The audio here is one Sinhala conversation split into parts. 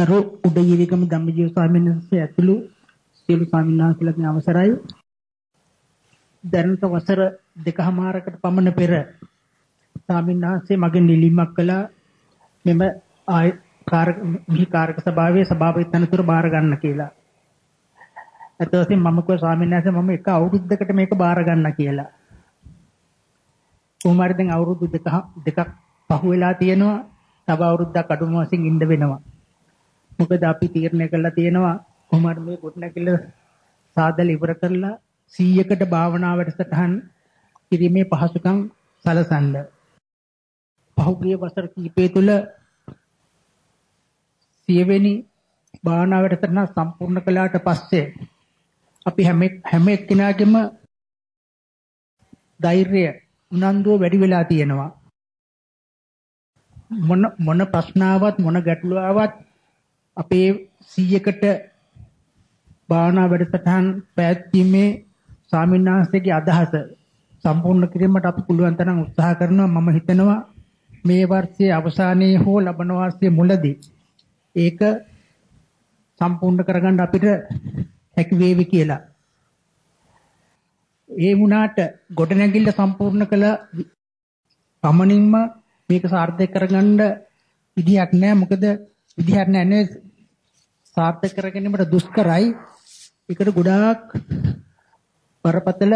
ගරු උදේීරිකම ධම්මජීව ස්වාමීන් වහන්සේ ඇතුළු සියලු ස්වාමීන් වහන්සේලාගේ අවසරයි දැනට වසර දෙකමාරකට පමණ පෙර ස්වාමීන් වහන්සේ මගෙන් නිලීමක් කළා මෙම ආය කාරක මිහි කාරක සභාවේ සභාපති තනතුර බාර ගන්න කියලා. ඒත් වශයෙන් මම කිව්වා ස්වාමීන් වහන්සේ මම එක අවුරුද්දකට මේක බාර ගන්න කියලා. කොහොමද දැන් අවුරුදු දෙක දෙකක් පහු වෙලා තියෙනවා. තව අවුරුද්දක් අඩුම වශයෙන් ඉන්න වෙනවා. මොකද අපි තීරණය කළා තියෙනවා කොහොමද මේ ගොඩනැගිල්ල සාදල ඉවර කරලා 100කට භාවනා වැඩසටහන් කිරීමේ පහසුකම් සලසන්න. පහුගිය වසර කිහිපය තුළ සියවෙනි භාවනා වැඩසටහන සම්පූර්ණ කළාට පස්සේ අපි හැම හැම එක්කෙනාගේම ධෛර්යය උනන්දුව වැඩි වෙලා තියෙනවා. මොන මොන ප්‍රශ්නාවක් මොන ගැටලුවාවක් අපේ 100කට භාවනා වැඩසටහන් පැවැත්වීමේ ස්වාමින්වහන්සේගේ අදහස සම්පූර්ණ කිරීමට අපි පුළුවන් තරම් උත්සාහ කරනවා. මම හිතනවා මේ වර්ෂයේ අවසානයේ හෝ ලබන වර්ෂයේ මුලදී ඒක සම්පූර්ණ කරගන්න අපිට හැකි වේවි කියලා. ඒ වුණාට ගොඩනැගිල්ල සම්පූර්ණ කළ පමණින්ම මේක සාර්ථක කරගන්න විදියක් නැහැ මොකද විදියක් නැහැ සාර්ථක කරගැනීමට දුෂ්කරයි. ඒකට ගොඩාක් බරපතල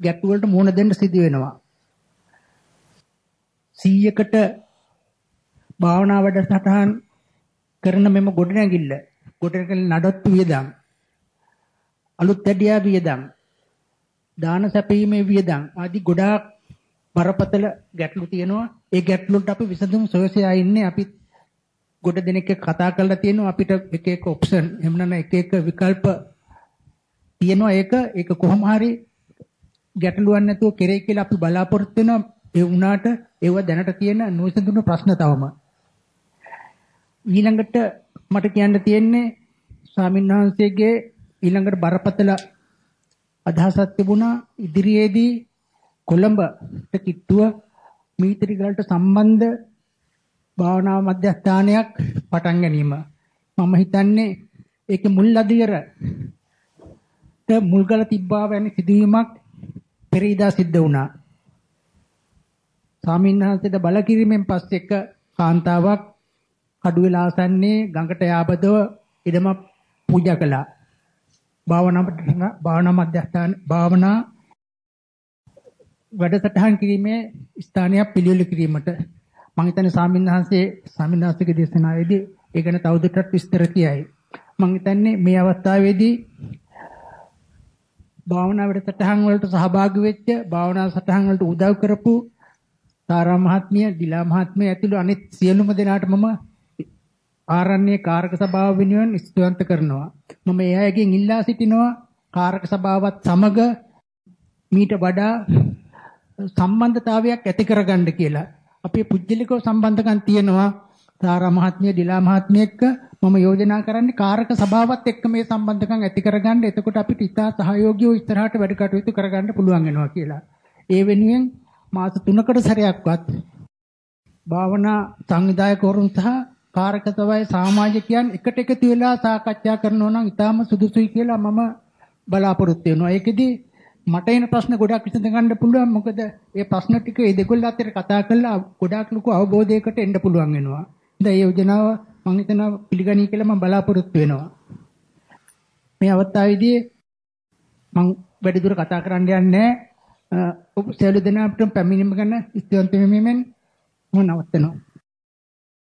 ගැටලු වලට මුහුණ දෙන්න සිදු වෙනවා. 100කට භාවනා වැඩසටහන් කරන මෙම ගොඩනැගිල්ල ගොඩනැගිල්ල නඩත්තු වියදම් අලුත් ඇඩියා වියදම් දාන සැපීමේ වියදම් ආදී ගොඩාක් බරපතල ගැටලු තියෙනවා. ඒ ගැටලුන්ට අපි විසඳුම් සොයසයා ඉන්නේ අපි ගොඩ දෙනෙක් කතා කරලා තියෙනවා අපිට එක එක ඔප්ෂන් එහෙම නැත්නම් එක එක විකල්ප තියෙනවා. ඒක ඒක කොහොම හරි ගැටලුවක් නැතුව කෙරේ කියලා අපි බලාපොරොත්තු වෙනවා. ඒ වුණාට ඒව දැනට තියෙන නොවිසඳුණු ප්‍රශ්න තවම. ඊළඟට මට කියන්න තියෙන්නේ ස්වාමින්වහන්සේගේ ඊළඟට බරපතල අදහසක් තිබුණා. ඉදිරියේදී කොළඹට කිට්ටුව මීත්‍රිගලට සම්බන්ධ භාවනා මධ්‍යස්ථානයක් පටන් ගැනීම. මම හිතන්නේ ඒකේ මුල් අධියර මුල්ගල තිබ්බා වැනි සිදුවීමක් පෙරේදා සිද්ධ වුණා. ස්වාමින්වහන්සේට බල කිරීමෙන් පස්සේ එක කාන්තාවක් කඩුවේ ලාසන්නේ ගඟට යාබදව ඉදම පූජා කළා. භාවනා භාවනා මධ්‍යස්ථාන භාවනා වැඩසටහන් කිරීමේ ස්ථානයක් පිළිවෙල කිරීමට මම හිතන්නේ ස්වාමින්වහන්සේ ස්වාමින්වහන්සේගේ දේශනාවේදී ඒ ගැන තවදුරටත් විස්තර කියයි. මම හිතන්නේ මේ අවස්ථාවේදී භාවනා වැඩසටහන් වලට සහභාගී වෙච්ච භාවනා සටහන් වලට උදව් කරපු තාරා මහත්මිය, දිලා මහත්මිය ඇතුළු අනිත් සියලුම දෙනාට මම ආරණ්‍ය කාරක සභාව වෙනුවෙන් ස්තුතිවන්ත කරනවා. මම ඒ අයගෙන් ඉල්ලා සිටිනවා කාරක සභාවත් සමග මීට වඩා සම්බන්ධතාවයක් ඇති කරගන්න කියලා. අපේ පුජ්‍යලිකව සම්බන්ධකම් තියෙනවා තාරා මහත්මිය, දිලා මහත්මිය එක්ක මම යෝජනා කරන්නේ කාරක සභාවත් එක්ක මේ සම්බන්ධකම් ඇති කරගන්න. එතකොට අපිට ඉතා සහයෝගීව ඉස්සරහට වැඩ කටයුතු කරගන්න පුළුවන් වෙනවා කියලා. ඒ වෙනුවෙන් මාස 3කට සැරයක්වත් භාවනා සංවිධායකවරුන් සහ කාරක සභාවේ සමාජිකයන් එකට එකතු වෙලා සාකච්ඡා කරනවා නම් ඊටාම සුදුසුයි කියලා මම බලාපොරොත්තු වෙනවා. ඒකෙදි මට එන ප්‍රශ්න ගොඩක් විසඳ ගන්න පුළුවන්. මොකද මේ ප්‍රශ්න ටික මේ දෙකොල්ල අතර කතා කරලා ගොඩාක් ලොකු අවබෝධයකට එන්න පුළුවන් වෙනවා. ඉතින් මේ යෝජනාව මම හිතනවා පිළිගනී කියලා මම බලාපොරොත්තු වෙනවා. මේ අවස්ථාවේදී මම වැඩිදුර කතා කරන්න යන්නේ ඔබ සෑලු දෙනාට පැමිණීම ගැන ස්තුතිවන්ත වෙමින් මම නවත්තනවා.